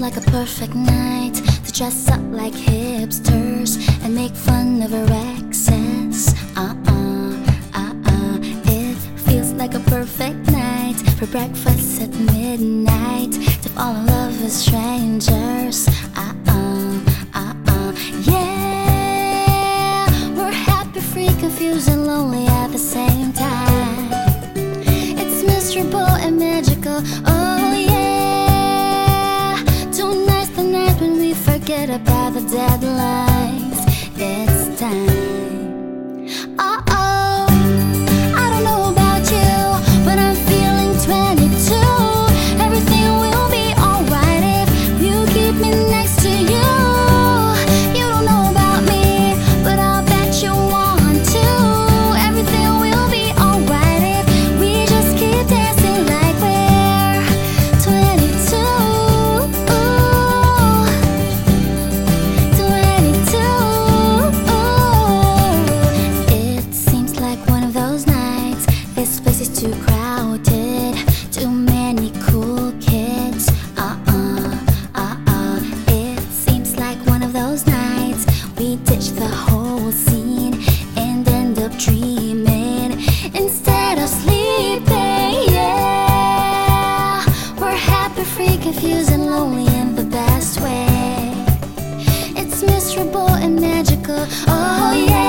like a perfect night to dress up like hipsters and make fun of our exes. Uh uh, uh uh. It feels like a perfect night for breakfast at midnight to fall in love with strangers. Uh, about the deadlines. Too crowded. Too many cool kids. Uh uh, uh uh. It seems like one of those nights. We ditch the whole scene and end up dreaming instead of sleeping. Yeah, we're happy, free, confused, and lonely in the best way. It's miserable and magical. Oh yeah.